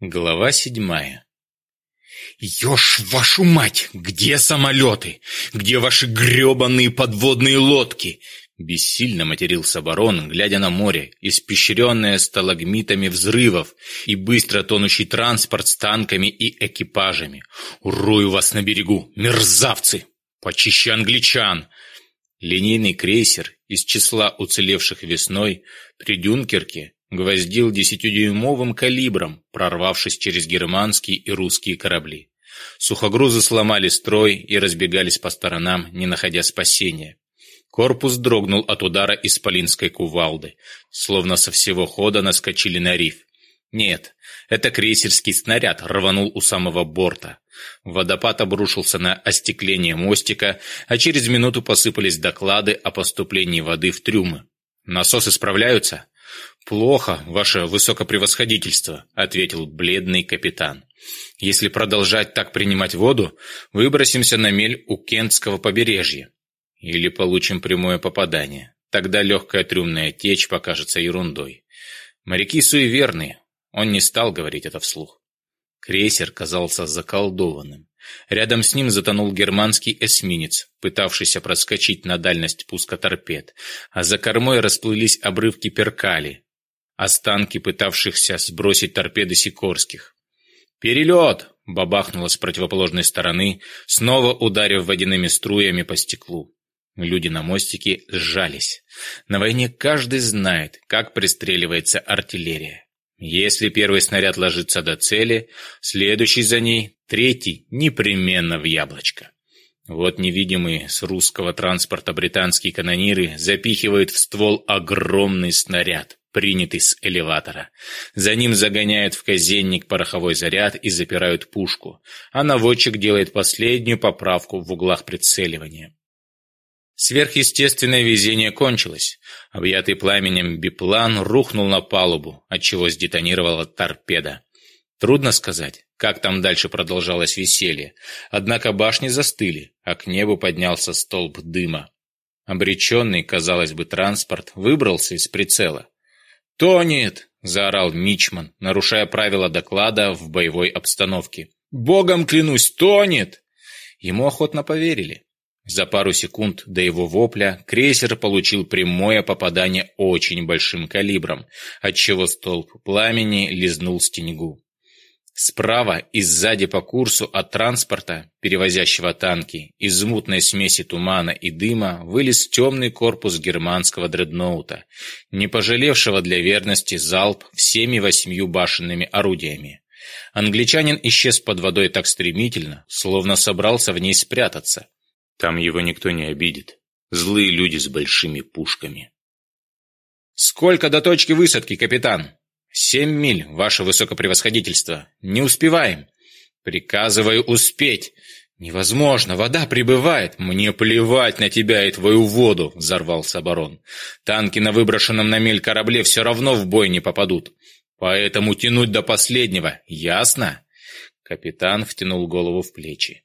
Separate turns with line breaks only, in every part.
Глава седьмая. «Ешь вашу мать! Где самолеты? Где ваши гребаные подводные лодки?» Бессильно матерился барон, глядя на море, испещренное сталагмитами взрывов и быстро тонущий транспорт с танками и экипажами. Урую вас на берегу, мерзавцы! Почище англичан!» Линейный крейсер из числа уцелевших весной при Дюнкерке гвоздил десятидюймовым калибром, прорвавшись через германские и русские корабли. Сухогрузы сломали строй и разбегались по сторонам, не находя спасения. Корпус дрогнул от удара исполинской кувалды, словно со всего хода наскочили на риф. Нет, это крейсерский снаряд рванул у самого борта. Водопад обрушился на остекление мостика, а через минуту посыпались доклады о поступлении воды в трюмы. «Насосы справляются?» «Плохо, ваше высокопревосходительство», — ответил бледный капитан. «Если продолжать так принимать воду, выбросимся на мель у Кентского побережья. Или получим прямое попадание. Тогда легкая трюмная течь покажется ерундой. Моряки суеверные». Он не стал говорить это вслух. Крейсер казался заколдованным. Рядом с ним затонул германский эсминец, пытавшийся проскочить на дальность пуска торпед, а за кормой расплылись обрывки перкали, останки пытавшихся сбросить торпеды Сикорских. «Перелет!» — бабахнуло с противоположной стороны, снова ударив водяными струями по стеклу. Люди на мостике сжались. На войне каждый знает, как пристреливается артиллерия. Если первый снаряд ложится до цели, следующий за ней, третий непременно в яблочко. Вот невидимые с русского транспорта британские канониры запихивают в ствол огромный снаряд, принятый с элеватора. За ним загоняют в казенник пороховой заряд и запирают пушку, а наводчик делает последнюю поправку в углах прицеливания. Сверхъестественное везение кончилось. Объятый пламенем биплан рухнул на палубу, отчего сдетонировала торпеда. Трудно сказать, как там дальше продолжалось веселье. Однако башни застыли, а к небу поднялся столб дыма. Обреченный, казалось бы, транспорт выбрался из прицела. «Тонет!» — заорал Мичман, нарушая правила доклада в боевой обстановке. «Богом клянусь, тонет!» Ему охотно поверили. За пару секунд до его вопля крейсер получил прямое попадание очень большим калибром, отчего столб пламени лизнул стеньгу. Справа и сзади по курсу от транспорта, перевозящего танки, из мутной смеси тумана и дыма вылез темный корпус германского дредноута, не пожалевшего для верности залп всеми восьмью башенными орудиями. Англичанин исчез под водой так стремительно, словно собрался в ней спрятаться. Там его никто не обидит. Злые люди с большими пушками. «Сколько до точки высадки, капитан?» «Семь миль, ваше высокопревосходительство. Не успеваем». «Приказываю успеть». «Невозможно, вода прибывает!» «Мне плевать на тебя и твою воду!» — взорвался барон. «Танки на выброшенном на мель корабле все равно в бой не попадут. Поэтому тянуть до последнего, ясно?» Капитан втянул голову в плечи.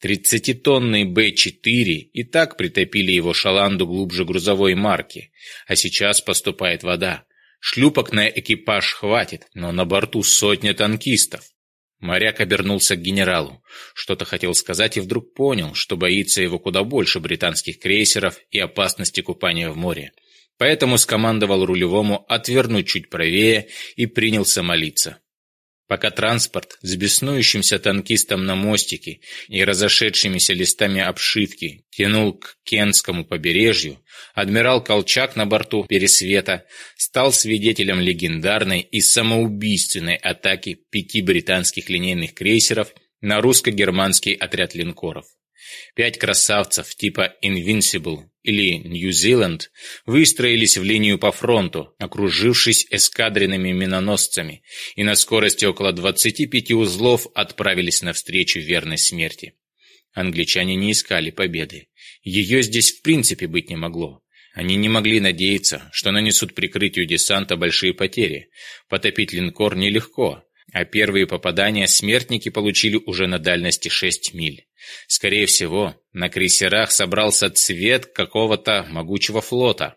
Тридцатитонный Б-4 и так притопили его шаланду глубже грузовой марки, а сейчас поступает вода. Шлюпок на экипаж хватит, но на борту сотня танкистов. Моряк обернулся к генералу. Что-то хотел сказать и вдруг понял, что боится его куда больше британских крейсеров и опасности купания в море. Поэтому скомандовал рулевому отвернуть чуть правее и принялся молиться. Пока транспорт с беснующимся танкистом на мостике и разошедшимися листами обшивки тянул к Кенскому побережью, адмирал Колчак на борту «Пересвета» стал свидетелем легендарной и самоубийственной атаки пяти британских линейных крейсеров – на русско-германский отряд линкоров. Пять красавцев типа Invincible или New Zealand выстроились в линию по фронту, окружившись эскадренными миноносцами, и на скорости около 25 узлов отправились навстречу верной смерти. Англичане не искали победы. Ее здесь в принципе быть не могло. Они не могли надеяться, что нанесут прикрытию десанта большие потери. Потопить линкор нелегко, а первые попадания смертники получили уже на дальности 6 миль. Скорее всего, на крейсерах собрался цвет какого-то могучего флота.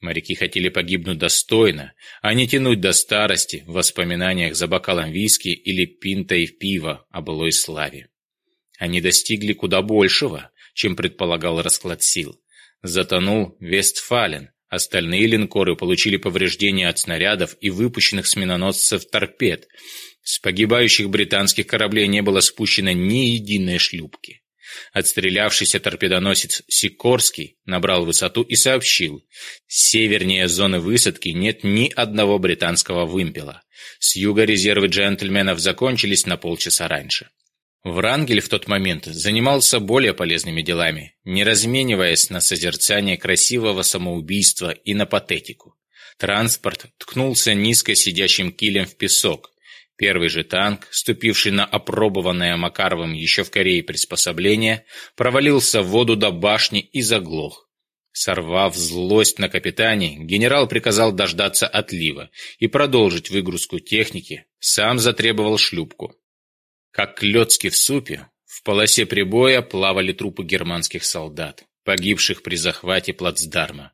Моряки хотели погибнуть достойно, а не тянуть до старости в воспоминаниях за бокалом виски или пинтой пива о былой славе. Они достигли куда большего, чем предполагал расклад сил. Затонул Вестфален, Остальные линкоры получили повреждения от снарядов и выпущенных с миноносцев торпед. С погибающих британских кораблей не было спущено ни единой шлюпки. Отстрелявшийся торпедоносец Сикорский набрал высоту и сообщил, севернее зоны высадки нет ни одного британского вымпела. С юга резервы джентльменов закончились на полчаса раньше. Врангель в тот момент занимался более полезными делами, не размениваясь на созерцание красивого самоубийства и на патетику. Транспорт ткнулся низко сидящим килем в песок. Первый же танк, ступивший на опробованное Макаровым еще в Корее приспособление, провалился в воду до башни и заглох. Сорвав злость на капитане, генерал приказал дождаться отлива и продолжить выгрузку техники, сам затребовал шлюпку. Как клетки в супе, в полосе прибоя плавали трупы германских солдат, погибших при захвате плацдарма.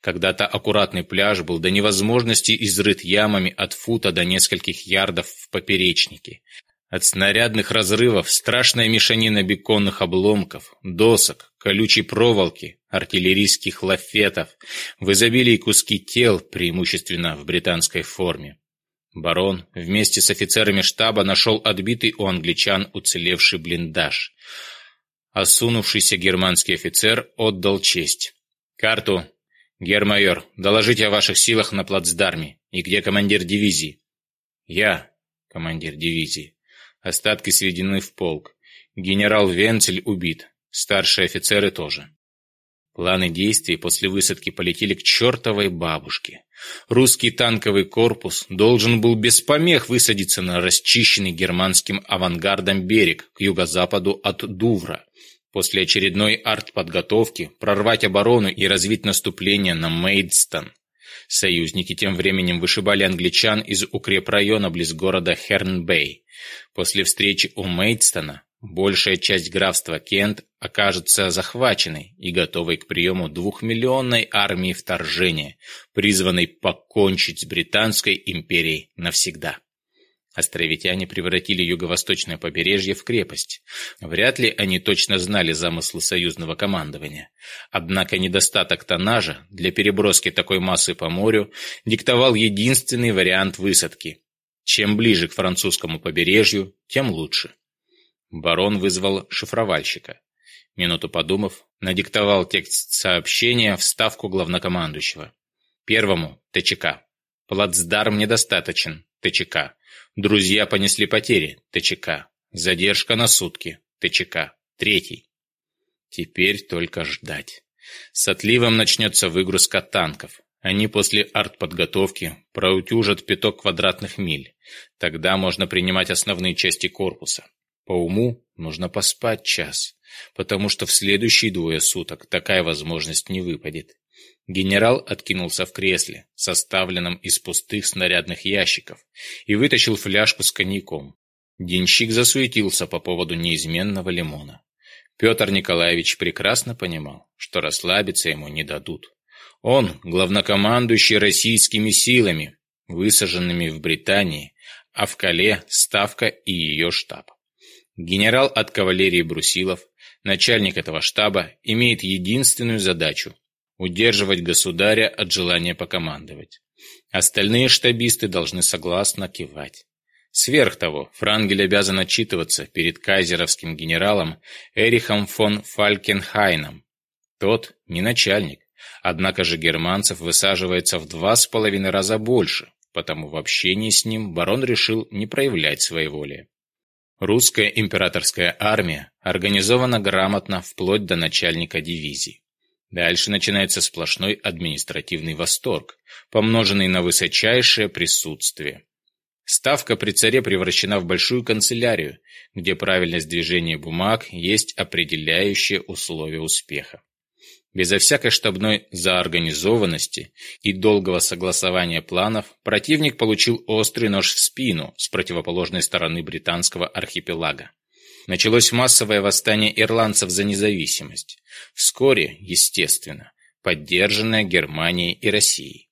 Когда-то аккуратный пляж был до невозможности изрыт ямами от фута до нескольких ярдов в поперечнике. От снарядных разрывов страшная мешанина беконных обломков, досок, колючей проволоки, артиллерийских лафетов, в изобилии куски тел, преимущественно в британской форме. Барон вместе с офицерами штаба нашел отбитый у англичан уцелевший блиндаж. Осунувшийся германский офицер отдал честь. «Карту! Гермайор, доложите о ваших силах на плацдарме. И где командир дивизии?» «Я, командир дивизии. Остатки сведены в полк. Генерал Венцель убит. Старшие офицеры тоже». Планы действий после высадки полетели к чертовой бабушке. Русский танковый корпус должен был без помех высадиться на расчищенный германским авангардом берег к юго-западу от Дувра. После очередной артподготовки прорвать оборону и развить наступление на Мейдстон. Союзники тем временем вышибали англичан из укрепрайона близ города Хернбей. После встречи у Мейдстона Большая часть графства Кент окажется захваченной и готовой к приему двухмиллионной армии вторжения, призванной покончить с Британской империей навсегда. Островитяне превратили юго-восточное побережье в крепость. Вряд ли они точно знали замыслы союзного командования. Однако недостаток тоннажа для переброски такой массы по морю диктовал единственный вариант высадки. Чем ближе к французскому побережью, тем лучше. Барон вызвал шифровальщика. Минуту подумав, надиктовал текст сообщения в ставку главнокомандующего. Первому – ТЧК. Плацдарм недостаточен – ТЧК. Друзья понесли потери – ТЧК. Задержка на сутки – ТЧК. Третий. Теперь только ждать. С отливом начнется выгрузка танков. Они после артподготовки проутюжат пяток квадратных миль. Тогда можно принимать основные части корпуса. По уму нужно поспать час, потому что в следующие двое суток такая возможность не выпадет. Генерал откинулся в кресле, составленном из пустых снарядных ящиков, и вытащил фляжку с коньяком. Денщик засуетился по поводу неизменного лимона. Петр Николаевич прекрасно понимал, что расслабиться ему не дадут. Он – главнокомандующий российскими силами, высаженными в Британии, а в Кале – Ставка и ее штаб. Генерал от кавалерии Брусилов, начальник этого штаба, имеет единственную задачу – удерживать государя от желания покомандовать. Остальные штабисты должны согласно кивать. Сверх того, Франгель обязан отчитываться перед кайзеровским генералом Эрихом фон Фалькенхайном. Тот не начальник, однако же германцев высаживается в два с половиной раза больше, потому в общении с ним барон решил не проявлять своей воли. Русская императорская армия организована грамотно вплоть до начальника дивизии. Дальше начинается сплошной административный восторг, помноженный на высочайшее присутствие. Ставка при царе превращена в большую канцелярию, где правильность движения бумаг есть определяющее условие успеха. Безо всякой штабной заорганизованности и долгого согласования планов противник получил острый нож в спину с противоположной стороны британского архипелага. Началось массовое восстание ирландцев за независимость, вскоре, естественно, поддержанное Германией и Россией.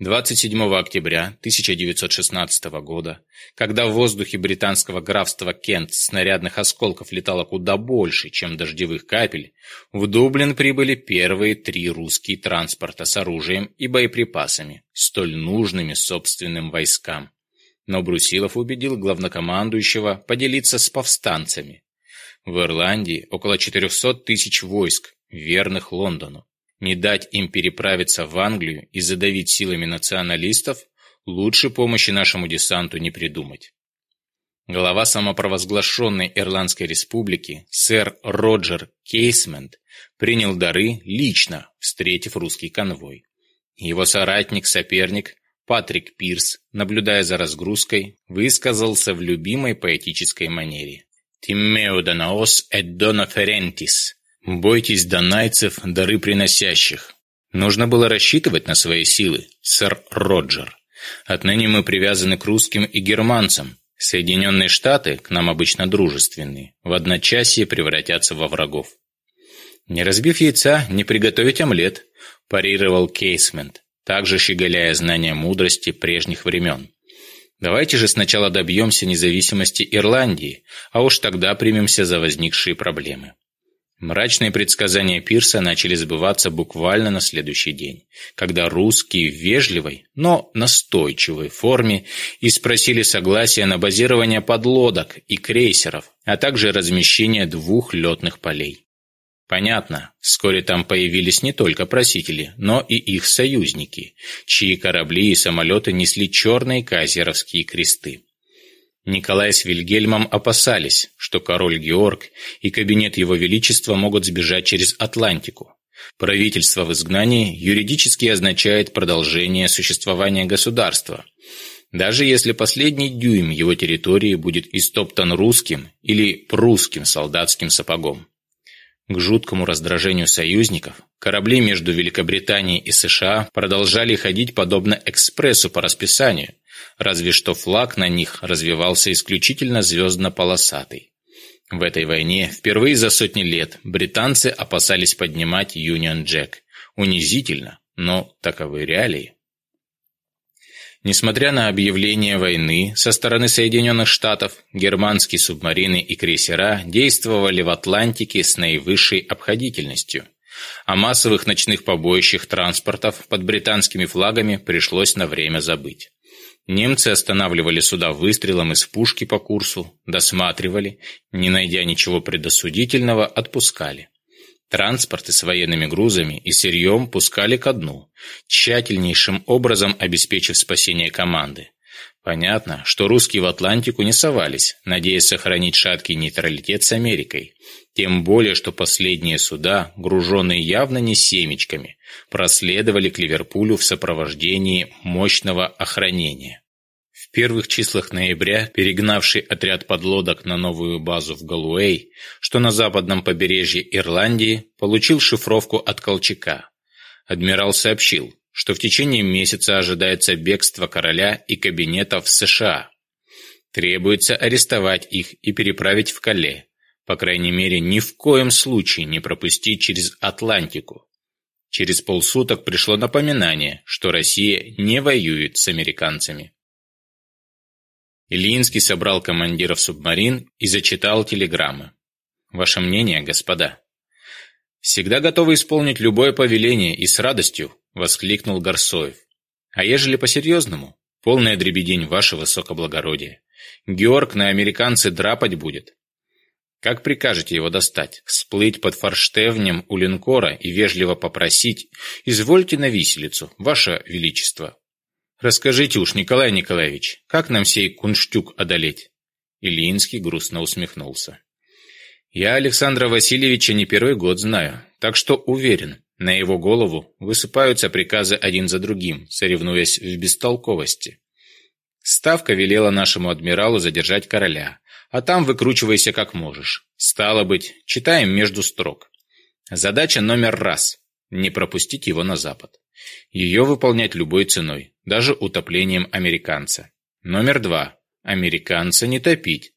27 октября 1916 года, когда в воздухе британского графства Кент снарядных осколков летало куда больше, чем дождевых капель, в Дублин прибыли первые три русские транспорта с оружием и боеприпасами, столь нужными собственным войскам. Но Брусилов убедил главнокомандующего поделиться с повстанцами. В Ирландии около 400 тысяч войск, верных Лондону не дать им переправиться в Англию и задавить силами националистов, лучше помощи нашему десанту не придумать. Глава самопровозглашенной Ирландской республики сэр Роджер Кейсмент принял дары лично, встретив русский конвой. Его соратник-соперник Патрик Пирс, наблюдая за разгрузкой, высказался в любимой поэтической манере. «Тиммео донаос эт дона ферентис» Бойтесь донайцев, дары приносящих. Нужно было рассчитывать на свои силы, сэр Роджер. Отныне мы привязаны к русским и германцам. Соединенные Штаты, к нам обычно дружественные, в одночасье превратятся во врагов. «Не разбив яйца, не приготовить омлет», – парировал Кейсмент, также щеголяя знания мудрости прежних времен. «Давайте же сначала добьемся независимости Ирландии, а уж тогда примемся за возникшие проблемы». Мрачные предсказания Пирса начали сбываться буквально на следующий день, когда русские в вежливой, но настойчивой форме и спросили согласие на базирование подлодок и крейсеров, а также размещение двух летных полей. Понятно, вскоре там появились не только просители, но и их союзники, чьи корабли и самолеты несли черные казеровские кресты. Николай с Вильгельмом опасались, что король Георг и кабинет его величества могут сбежать через Атлантику. Правительство в изгнании юридически означает продолжение существования государства, даже если последний дюйм его территории будет истоптан русским или прусским солдатским сапогом. К жуткому раздражению союзников корабли между Великобританией и США продолжали ходить подобно экспрессу по расписанию, разве что флаг на них развивался исключительно звездно-полосатый. В этой войне впервые за сотни лет британцы опасались поднимать Юнион Джек. Унизительно, но таковы реалии. Несмотря на объявление войны со стороны Соединенных Штатов, германские субмарины и крейсера действовали в Атлантике с наивысшей обходительностью. О массовых ночных побоищах транспортов под британскими флагами пришлось на время забыть. Немцы останавливали суда выстрелом из пушки по курсу, досматривали, не найдя ничего предосудительного, отпускали. Транспорты с военными грузами и сырьем пускали ко дну, тщательнейшим образом обеспечив спасение команды. Понятно, что русские в Атлантику не совались, надеясь сохранить шаткий нейтралитет с Америкой. Тем более, что последние суда, груженные явно не семечками, проследовали к Ливерпулю в сопровождении мощного охранения. В первых числах ноября перегнавший отряд подлодок на новую базу в Галуэй, что на западном побережье Ирландии, получил шифровку от Колчака. Адмирал сообщил, что в течение месяца ожидается бегство короля и кабинета в США. Требуется арестовать их и переправить в Кале. По крайней мере, ни в коем случае не пропустить через Атлантику. Через полсуток пришло напоминание, что Россия не воюет с американцами. Ильинский собрал командиров субмарин и зачитал телеграммы. «Ваше мнение, господа?» «Всегда готовы исполнить любое повеление и с радостью, — воскликнул Горсоев. «А ежели по-серьезному? Полная дребедень, ваше высокоблагородие. Георг на американцы драпать будет. Как прикажете его достать? Сплыть под форштевнем у линкора и вежливо попросить «Извольте на виселицу, ваше величество». «Расскажите уж, Николай Николаевич, как нам сей кунштюк одолеть?» Ильинский грустно усмехнулся. «Я Александра Васильевича не первый год знаю, так что уверен, на его голову высыпаются приказы один за другим, соревнуясь в бестолковости. Ставка велела нашему адмиралу задержать короля, а там выкручивайся как можешь. Стало быть, читаем между строк. Задача номер раз – не пропустить его на запад. Ее выполнять любой ценой, даже утоплением американца. Номер два – американца не топить.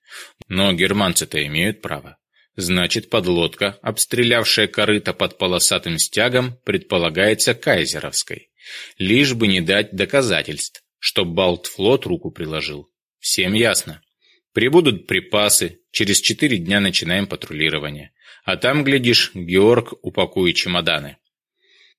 Но германцы-то имеют право. Значит, подлодка, обстрелявшая корыто под полосатым стягом, предполагается кайзеровской. Лишь бы не дать доказательств, что Балтфлот руку приложил. Всем ясно. Прибудут припасы, через четыре дня начинаем патрулирование. А там, глядишь, Георг упакует чемоданы.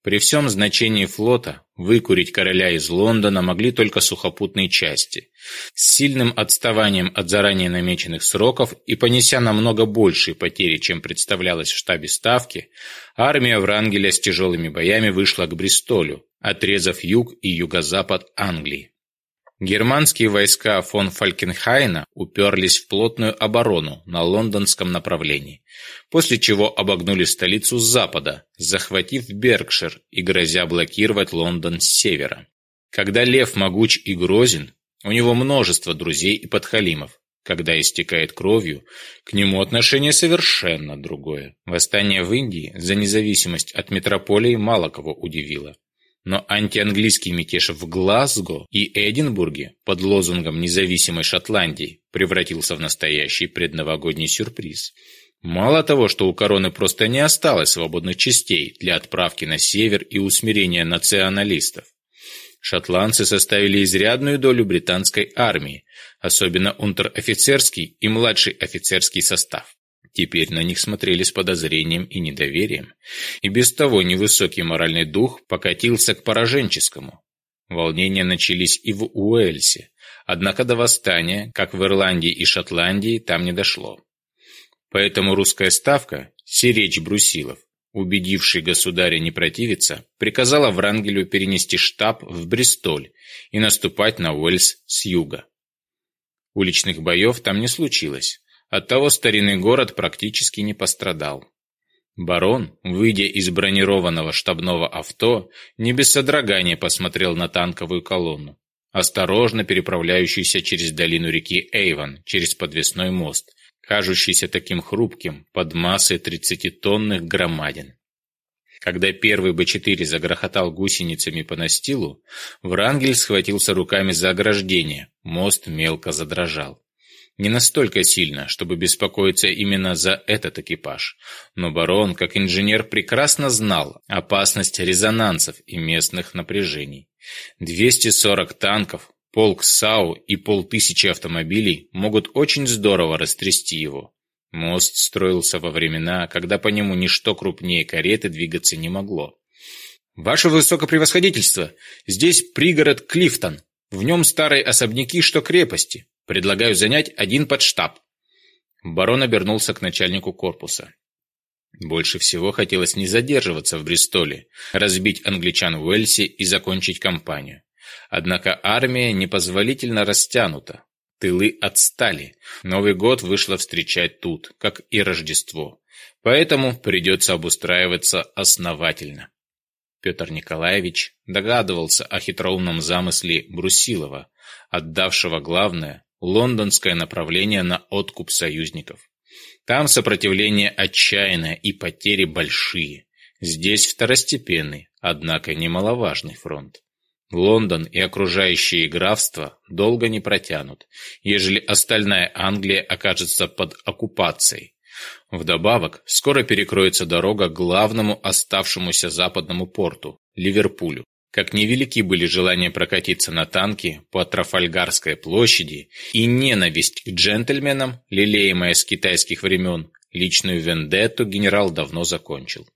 При всем значении флота выкурить короля из Лондона могли только сухопутные части, с сильным отставанием от заранее намеченных сроков и понеся намного большие потери, чем представлялось в штабе Ставки, армия Врангеля с тяжелыми боями вышла к Бристолю, отрезав юг и юго-запад Англии. Германские войска фон Фалькенхайна уперлись в плотную оборону на лондонском направлении, после чего обогнули столицу с запада, захватив Беркшир и грозя блокировать Лондон с севера. Когда лев могуч и грозен, у него множество друзей и подхалимов. Когда истекает кровью, к нему отношение совершенно другое. Восстание в Индии за независимость от метрополии мало кого удивило. Но антианглийский мятеж в Глазго и Эдинбурге под лозунгом независимой Шотландии превратился в настоящий предновогодний сюрприз. Мало того, что у короны просто не осталось свободных частей для отправки на север и усмирения националистов. Шотландцы составили изрядную долю британской армии, особенно унтер-офицерский и младший офицерский состав. Теперь на них смотрели с подозрением и недоверием. И без того невысокий моральный дух покатился к пораженческому. Волнения начались и в Уэльсе. Однако до восстания, как в Ирландии и Шотландии, там не дошло. Поэтому русская ставка, Серечь Брусилов, убедивший государя не противиться, приказала Врангелю перенести штаб в Бристоль и наступать на Уэльс с юга. Уличных боев там не случилось, Оттого старинный город практически не пострадал. Барон, выйдя из бронированного штабного авто, не без содрогания посмотрел на танковую колонну, осторожно переправляющуюся через долину реки Эйвен через подвесной мост, кажущийся таким хрупким под массой 30-тонных громадин. Когда первый Б-4 загрохотал гусеницами по настилу, Врангель схватился руками за ограждение, мост мелко задрожал не настолько сильно, чтобы беспокоиться именно за этот экипаж. Но барон, как инженер, прекрасно знал опасность резонансов и местных напряжений. 240 танков, полк САУ и полтысячи автомобилей могут очень здорово растрясти его. Мост строился во времена, когда по нему ничто крупнее кареты двигаться не могло. «Ваше высокопревосходительство! Здесь пригород Клифтон. В нем старые особняки, что крепости. Предлагаю занять один подштаб. Барон обернулся к начальнику корпуса. Больше всего хотелось не задерживаться в Бристоле, разбить англичан в Уэльсе и закончить кампанию. Однако армия непозволительно растянута. Тылы отстали. Новый год вышло встречать тут, как и Рождество. Поэтому придется обустраиваться основательно. Петр Николаевич догадывался о хитроумном замысле Брусилова, отдавшего главное лондонское направление на откуп союзников. Там сопротивление отчаянное и потери большие. Здесь второстепенный, однако немаловажный фронт. Лондон и окружающие графства долго не протянут, ежели остальная Англия окажется под оккупацией. Вдобавок, скоро перекроется дорога к главному оставшемуся западному порту – Ливерпулю. Как невелики были желания прокатиться на танке по Трафальгарской площади и ненависть к джентльменам, лелеемая с китайских времен, личную вендетту генерал давно закончил.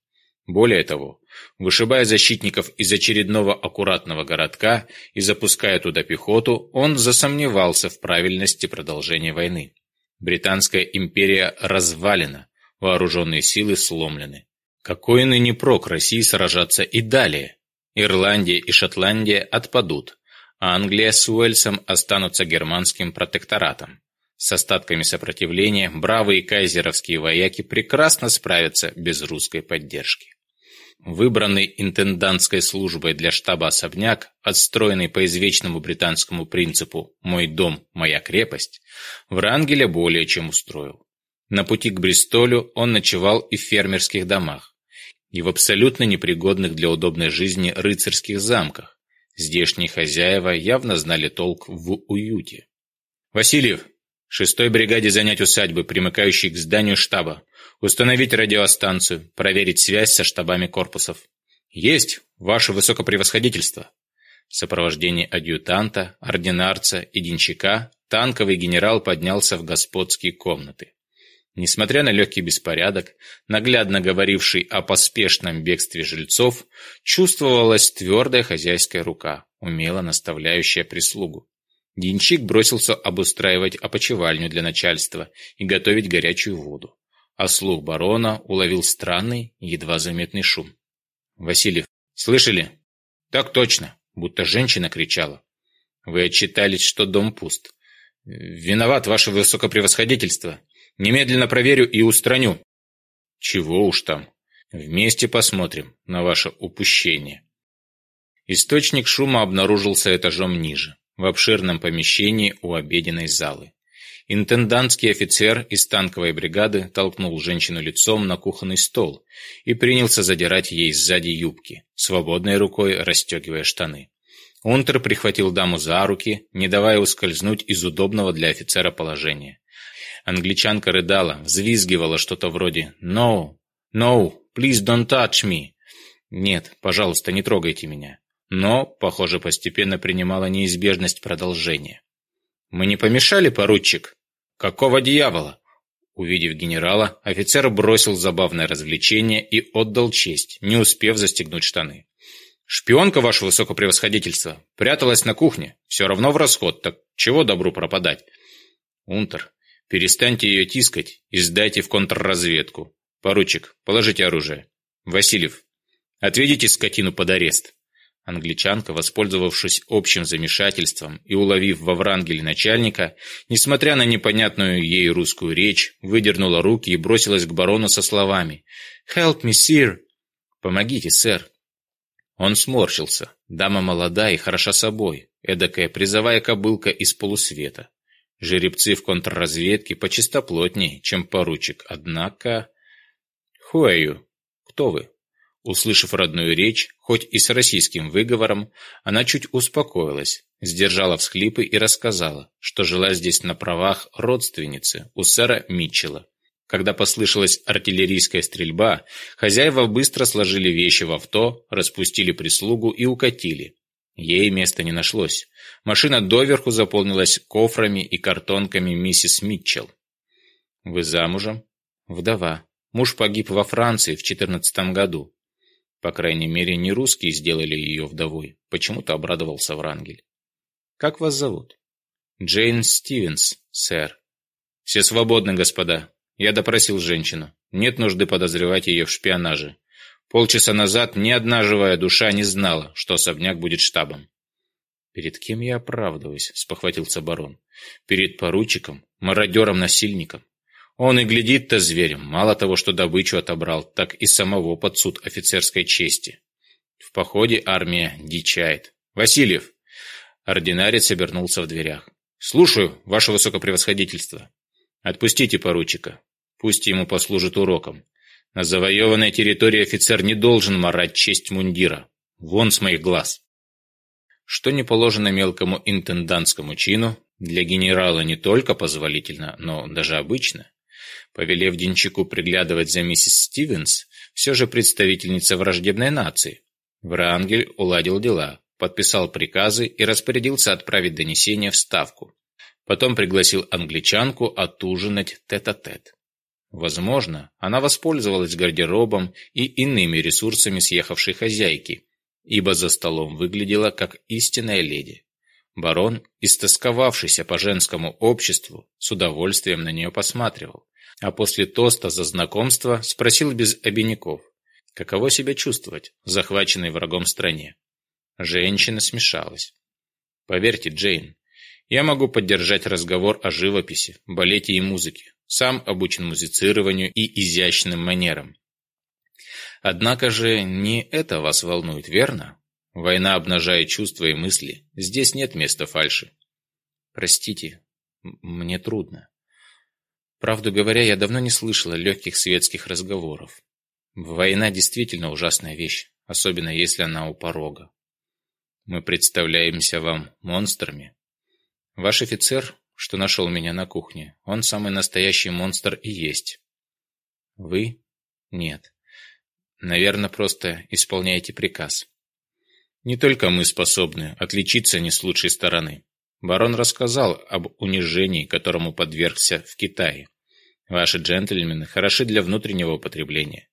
Более того, вышибая защитников из очередного аккуратного городка и запуская туда пехоту, он засомневался в правильности продолжения войны. Британская империя развалена, вооруженные силы сломлены. Какой ныне прок России сражаться и далее? Ирландия и Шотландия отпадут, а Англия с Уэльсом останутся германским протекторатом. С остатками сопротивления бравые кайзеровские вояки прекрасно справятся без русской поддержки. Выбранный интендантской службой для штаба особняк, отстроенный по извечному британскому принципу «мой дом, моя крепость», Врангеля более чем устроил. На пути к Бристолю он ночевал и в фермерских домах, и в абсолютно непригодных для удобной жизни рыцарских замках. Здешние хозяева явно знали толк в уюте. «Васильев, шестой бригаде занять усадьбы, примыкающие к зданию штаба, установить радиостанцию, проверить связь со штабами корпусов». «Есть, ваше высокопревосходительство!» В сопровождении адъютанта, ординарца и денщика танковый генерал поднялся в господские комнаты. Несмотря на легкий беспорядок, наглядно говоривший о поспешном бегстве жильцов, чувствовалась твердая хозяйская рука, умело наставляющая прислугу. Денчик бросился обустраивать опочивальню для начальства и готовить горячую воду. А слух барона уловил странный, едва заметный шум. «Васильев, слышали?» «Так точно», будто женщина кричала. «Вы отчитались, что дом пуст. Виноват ваше высокопревосходительство. Немедленно проверю и устраню. Чего уж там. Вместе посмотрим на ваше упущение. Источник шума обнаружился этажом ниже, в обширном помещении у обеденной залы. Интендантский офицер из танковой бригады толкнул женщину лицом на кухонный стол и принялся задирать ей сзади юбки, свободной рукой расстегивая штаны. Унтер прихватил даму за руки, не давая ускользнуть из удобного для офицера положения. Англичанка рыдала, взвизгивала что-то вроде «No! No! Please don't touch me!» «Нет, пожалуйста, не трогайте меня!» Но, похоже, постепенно принимала неизбежность продолжения. «Мы не помешали, поручик?» «Какого дьявола?» Увидев генерала, офицер бросил забавное развлечение и отдал честь, не успев застегнуть штаны. «Шпионка, ваше высокопревосходительство, пряталась на кухне. Все равно в расход, так чего добру пропадать?» «Унтер, Перестаньте ее тискать и сдайте в контрразведку. Поручик, положите оружие. Васильев, отведите скотину под арест. Англичанка, воспользовавшись общим замешательством и уловив во Врангеле начальника, несмотря на непонятную ей русскую речь, выдернула руки и бросилась к барону со словами «Help me, sir!» «Помогите, сэр!» Он сморщился. Дама молода и хороша собой, эдакая призовая кобылка из полусвета. Жеребцы в контрразведке почистоплотней, чем поручик, однако... Хуэю, кто вы? Услышав родную речь, хоть и с российским выговором, она чуть успокоилась, сдержала всхлипы и рассказала, что жила здесь на правах родственницы у сэра Митчелла. Когда послышалась артиллерийская стрельба, хозяева быстро сложили вещи в авто, распустили прислугу и укатили, Ей места не нашлось. Машина доверху заполнилась кофрами и картонками миссис Митчелл. «Вы замужем?» «Вдова. Муж погиб во Франции в четырнадцатом году. По крайней мере, не русские сделали ее вдовой», — почему-то обрадовался Врангель. «Как вас зовут?» «Джейн Стивенс, сэр». «Все свободны, господа. Я допросил женщину. Нет нужды подозревать ее в шпионаже. Полчаса назад ни одна живая душа не знала, что особняк будет штабом. «Перед кем я оправдываюсь?» — спохватился барон. «Перед поручиком, мародером-насильником. Он и глядит-то зверем, мало того, что добычу отобрал, так и самого под суд офицерской чести. В походе армия дичает. Васильев!» Ординарец обернулся в дверях. «Слушаю, ваше высокопревосходительство. Отпустите поручика. Пусть ему послужит уроком. На завоеванной территории офицер не должен морать честь мундира. Вон с моих глаз. Что не положено мелкому интендантскому чину, для генерала не только позволительно, но даже обычно. Повелев Денчику приглядывать за миссис Стивенс, все же представительница враждебной нации, Врангель уладил дела, подписал приказы и распорядился отправить донесение в Ставку. Потом пригласил англичанку отужинать тет-а-тет. -тет. Возможно, она воспользовалась гардеробом и иными ресурсами съехавшей хозяйки, ибо за столом выглядела как истинная леди. Барон, истосковавшийся по женскому обществу, с удовольствием на нее посматривал, а после тоста за знакомство спросил без обиняков, каково себя чувствовать в захваченной врагом стране. Женщина смешалась. «Поверьте, Джейн, я могу поддержать разговор о живописи, балете и музыке. Сам обучен музицированию и изящным манерам. Однако же не это вас волнует, верно? Война обнажает чувства и мысли. Здесь нет места фальши. Простите, мне трудно. Правду говоря, я давно не слышала легких светских разговоров. Война действительно ужасная вещь, особенно если она у порога. Мы представляемся вам монстрами, Ваш офицер, что нашел меня на кухне, он самый настоящий монстр и есть. Вы? Нет. Наверное, просто исполняете приказ. Не только мы способны отличиться не с лучшей стороны. Барон рассказал об унижении, которому подвергся в Китае. Ваши джентльмены хороши для внутреннего потребления.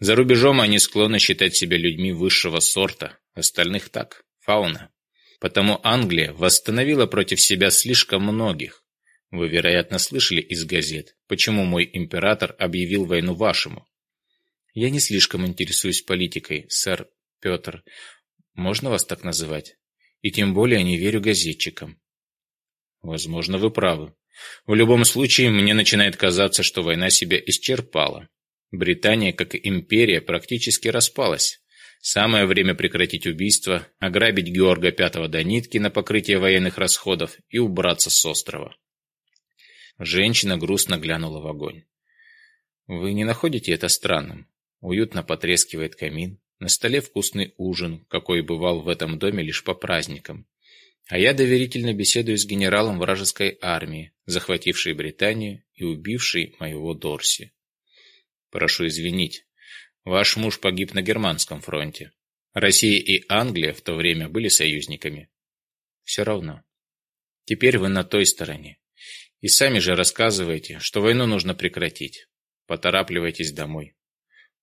За рубежом они склонны считать себя людьми высшего сорта, остальных так, фауна потому Англия восстановила против себя слишком многих. Вы, вероятно, слышали из газет, почему мой император объявил войну вашему. Я не слишком интересуюсь политикой, сэр Петр. Можно вас так называть? И тем более не верю газетчикам. Возможно, вы правы. В любом случае, мне начинает казаться, что война себя исчерпала. Британия, как империя, практически распалась. Самое время прекратить убийство, ограбить Георга V до нитки на покрытие военных расходов и убраться с острова. Женщина грустно глянула в огонь. «Вы не находите это странным?» Уютно потрескивает камин. На столе вкусный ужин, какой бывал в этом доме лишь по праздникам. А я доверительно беседую с генералом вражеской армии, захватившей Британию и убившей моего Дорси. «Прошу извинить», Ваш муж погиб на Германском фронте. Россия и Англия в то время были союзниками. Все равно. Теперь вы на той стороне. И сами же рассказываете, что войну нужно прекратить. Поторапливайтесь домой.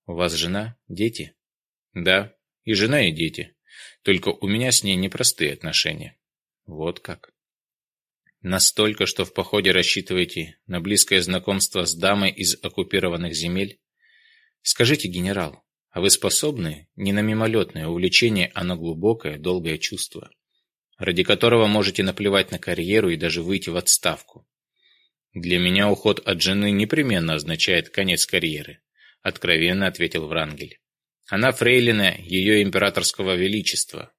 У вас жена, дети? Да, и жена, и дети. Только у меня с ней непростые отношения. Вот как. Настолько, что в походе рассчитываете на близкое знакомство с дамой из оккупированных земель? Скажите, генерал, а вы способны не на мимолетное увлечение, а на глубокое, долгое чувство, ради которого можете наплевать на карьеру и даже выйти в отставку? Для меня уход от жены непременно означает конец карьеры, откровенно ответил Врангель. Она фрейлина ее императорского величества.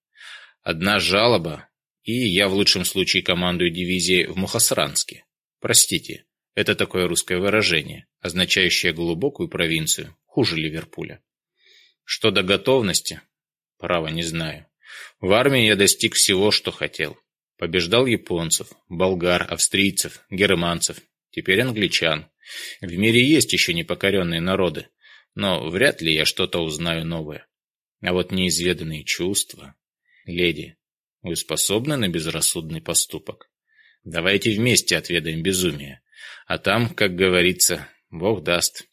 Одна жалоба, и я в лучшем случае командую дивизией в Мухасранске. Простите, это такое русское выражение, означающее глубокую провинцию, хуже Ливерпуля. Что до готовности, право не знаю. В армии я достиг всего, что хотел. Побеждал японцев, болгар, австрийцев, германцев, теперь англичан. В мире есть еще непокоренные народы, но вряд ли я что-то узнаю новое. А вот неизведанные чувства... Леди, вы способны на безрассудный поступок? Давайте вместе отведаем безумие. А там, как говорится, Бог даст.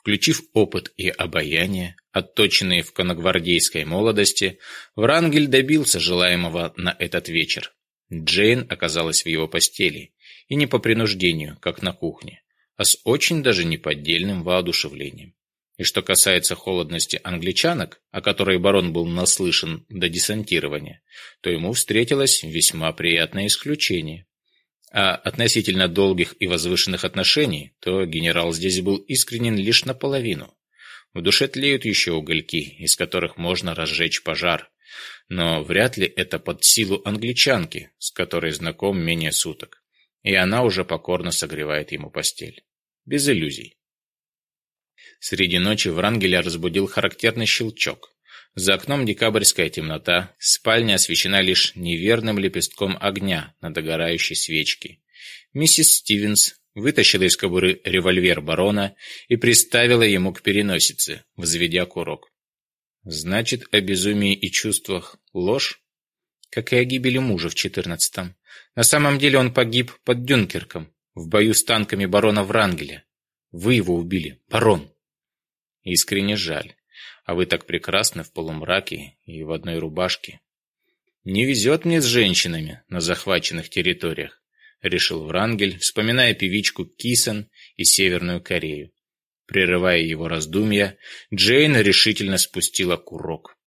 Включив опыт и обаяние, отточенные в коногвардейской молодости, Врангель добился желаемого на этот вечер. Джейн оказалась в его постели, и не по принуждению, как на кухне, а с очень даже неподдельным воодушевлением. И что касается холодности англичанок, о которой барон был наслышан до десантирования, то ему встретилось весьма приятное исключение. А относительно долгих и возвышенных отношений, то генерал здесь был искренен лишь наполовину. В душе тлеют еще угольки, из которых можно разжечь пожар. Но вряд ли это под силу англичанки, с которой знаком менее суток. И она уже покорно согревает ему постель. Без иллюзий. Среди ночи Врангеля разбудил характерный щелчок. За окном декабрьская темнота, спальня освещена лишь неверным лепестком огня на догорающей свечке. Миссис Стивенс вытащила из кобуры револьвер барона и приставила ему к переносице, взведя курок. Значит, о безумии и чувствах ложь? Как и о гибели мужа в четырнадцатом. На самом деле он погиб под Дюнкерком, в бою с танками барона Врангеля. Вы его убили, барон. Искренне жаль. А вы так прекрасны в полумраке и в одной рубашке. Не везет мне с женщинами на захваченных территориях, решил Врангель, вспоминая певичку Кисен и Северную Корею. Прерывая его раздумья, Джейн решительно спустила курок.